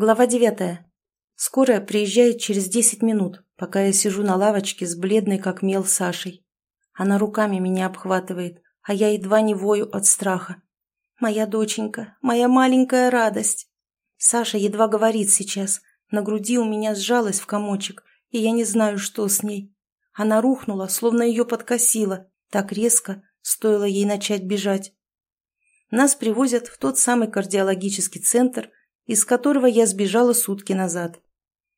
Глава девятая. Скорая приезжает через десять минут, пока я сижу на лавочке с бледной как мел Сашей. Она руками меня обхватывает, а я едва не вою от страха. Моя доченька, моя маленькая радость. Саша едва говорит сейчас. На груди у меня сжалась в комочек, и я не знаю, что с ней. Она рухнула, словно ее подкосило. Так резко, стоило ей начать бежать. Нас привозят в тот самый кардиологический центр, из которого я сбежала сутки назад.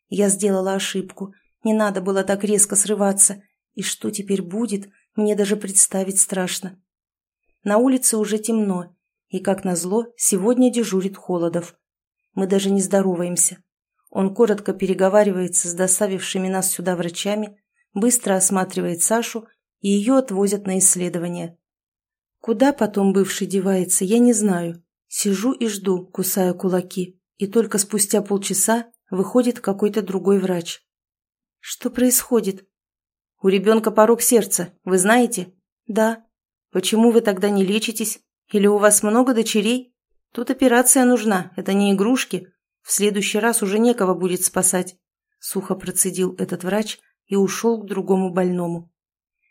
Я сделала ошибку. Не надо было так резко срываться. И что теперь будет, мне даже представить страшно. На улице уже темно, и, как назло, сегодня дежурит Холодов. Мы даже не здороваемся. Он коротко переговаривается с доставившими нас сюда врачами, быстро осматривает Сашу, и ее отвозят на исследование. Куда потом бывший девается, я не знаю. Сижу и жду, кусая кулаки, и только спустя полчаса выходит какой-то другой врач. Что происходит? У ребенка порог сердца, вы знаете? Да. Почему вы тогда не лечитесь? Или у вас много дочерей? Тут операция нужна, это не игрушки. В следующий раз уже некого будет спасать. Сухо процедил этот врач и ушел к другому больному.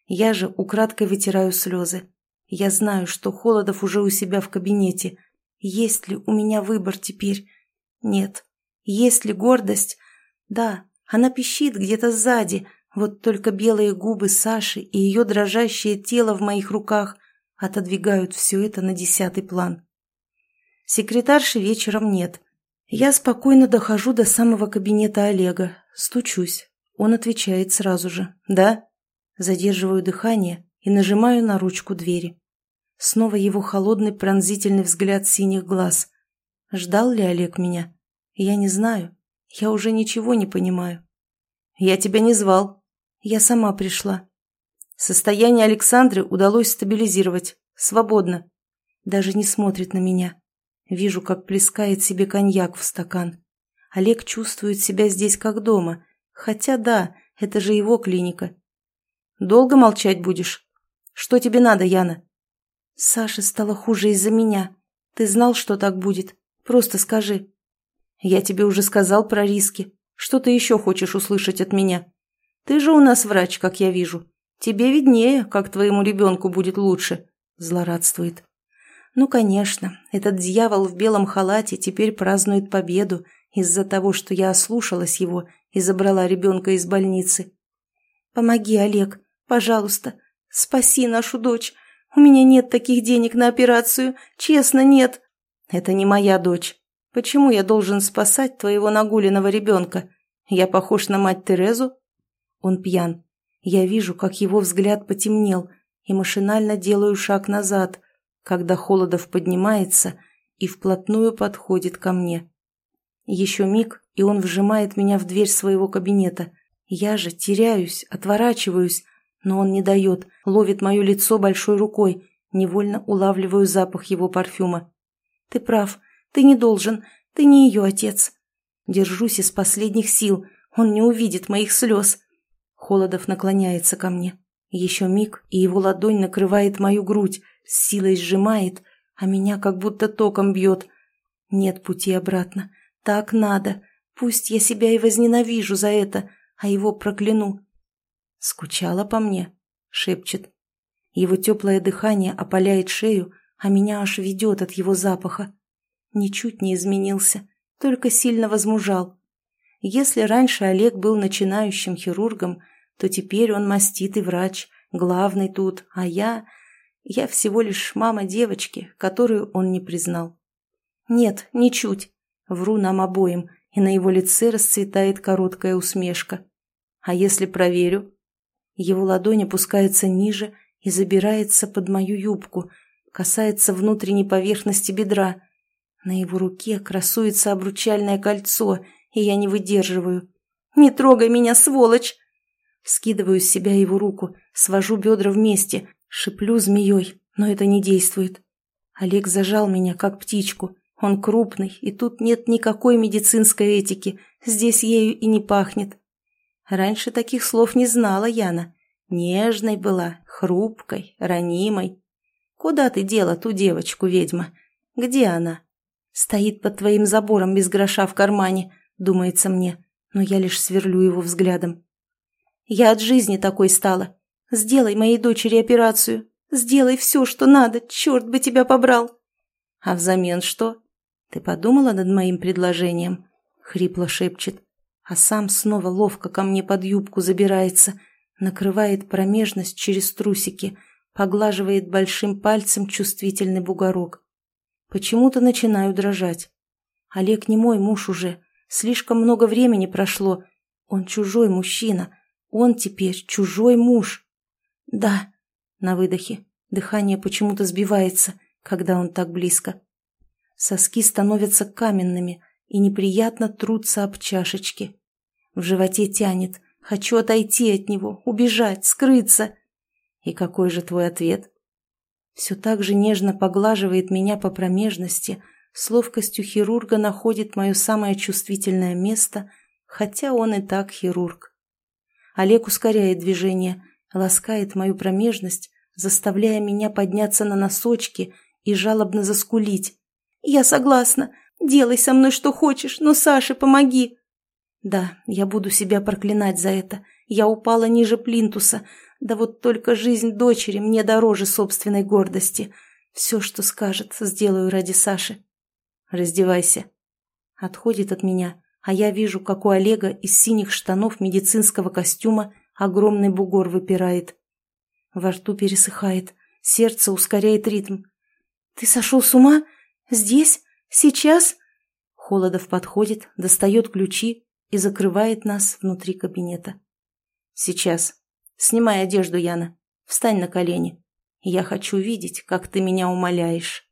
Я же украдкой вытираю слезы. Я знаю, что Холодов уже у себя в кабинете. Есть ли у меня выбор теперь? Нет. Есть ли гордость? Да, она пищит где-то сзади, вот только белые губы Саши и ее дрожащее тело в моих руках отодвигают все это на десятый план. Секретарши вечером нет. Я спокойно дохожу до самого кабинета Олега, стучусь. Он отвечает сразу же «Да?». Задерживаю дыхание и нажимаю на ручку двери. Снова его холодный пронзительный взгляд синих глаз. Ждал ли Олег меня? Я не знаю. Я уже ничего не понимаю. Я тебя не звал. Я сама пришла. Состояние Александры удалось стабилизировать. Свободно. Даже не смотрит на меня. Вижу, как плескает себе коньяк в стакан. Олег чувствует себя здесь как дома. Хотя да, это же его клиника. Долго молчать будешь? Что тебе надо, Яна? Саше стало хуже из-за меня. Ты знал, что так будет. Просто скажи. Я тебе уже сказал про риски. Что ты еще хочешь услышать от меня? Ты же у нас врач, как я вижу. Тебе виднее, как твоему ребенку будет лучше. Злорадствует. Ну, конечно, этот дьявол в белом халате теперь празднует победу из-за того, что я ослушалась его и забрала ребенка из больницы. Помоги, Олег, пожалуйста, спаси нашу дочь. У меня нет таких денег на операцию, честно, нет. Это не моя дочь. Почему я должен спасать твоего нагуленного ребенка? Я похож на мать Терезу? Он пьян. Я вижу, как его взгляд потемнел, и машинально делаю шаг назад, когда Холодов поднимается и вплотную подходит ко мне. Еще миг, и он вжимает меня в дверь своего кабинета. Я же теряюсь, отворачиваюсь, но он не дает, ловит мое лицо большой рукой, невольно улавливаю запах его парфюма. «Ты прав, ты не должен, ты не ее отец». Держусь из последних сил, он не увидит моих слез. Холодов наклоняется ко мне. Еще миг, и его ладонь накрывает мою грудь, с силой сжимает, а меня как будто током бьет. Нет пути обратно. Так надо. Пусть я себя и возненавижу за это, а его прокляну. «Скучала по мне?» — шепчет. Его теплое дыхание опаляет шею, а меня аж ведет от его запаха. Ничуть не изменился, только сильно возмужал. Если раньше Олег был начинающим хирургом, то теперь он маститый врач, главный тут, а я... Я всего лишь мама девочки, которую он не признал. Нет, ничуть. Вру нам обоим, и на его лице расцветает короткая усмешка. А если проверю? Его ладонь опускается ниже и забирается под мою юбку, касается внутренней поверхности бедра. На его руке красуется обручальное кольцо, и я не выдерживаю. «Не трогай меня, сволочь!» Скидываю с себя его руку, свожу бедра вместе, шиплю змеей, но это не действует. Олег зажал меня, как птичку. Он крупный, и тут нет никакой медицинской этики, здесь ею и не пахнет. Раньше таких слов не знала Яна. Нежной была, хрупкой, ранимой. Куда ты дела ту девочку, ведьма? Где она? Стоит под твоим забором без гроша в кармане, думается мне, но я лишь сверлю его взглядом. Я от жизни такой стала. Сделай моей дочери операцию. Сделай все, что надо, черт бы тебя побрал. А взамен что? Ты подумала над моим предложением? Хрипло шепчет, а сам снова ловко ко мне под юбку забирается, накрывает промежность через трусики, поглаживает большим пальцем чувствительный бугорок. Почему-то начинаю дрожать. Олег не мой муж уже, слишком много времени прошло. Он чужой мужчина, он теперь чужой муж. Да, на выдохе. Дыхание почему-то сбивается, когда он так близко. Соски становятся каменными и неприятно трутся об чашечки. В животе тянет. Хочу отойти от него, убежать, скрыться. И какой же твой ответ? Все так же нежно поглаживает меня по промежности, с ловкостью хирурга находит мое самое чувствительное место, хотя он и так хирург. Олег ускоряет движение, ласкает мою промежность, заставляя меня подняться на носочки и жалобно заскулить. «Я согласна. Делай со мной что хочешь, но, Саше, помоги!» «Да, я буду себя проклинать за это. Я упала ниже плинтуса. Да вот только жизнь дочери мне дороже собственной гордости. Все, что скажет, сделаю ради Саши. Раздевайся». Отходит от меня, а я вижу, как у Олега из синих штанов медицинского костюма огромный бугор выпирает. Во рту пересыхает, сердце ускоряет ритм. «Ты сошел с ума? Здесь? Сейчас?» Холодов подходит, достает ключи и закрывает нас внутри кабинета. «Сейчас. Снимай одежду, Яна. Встань на колени. Я хочу видеть, как ты меня умоляешь».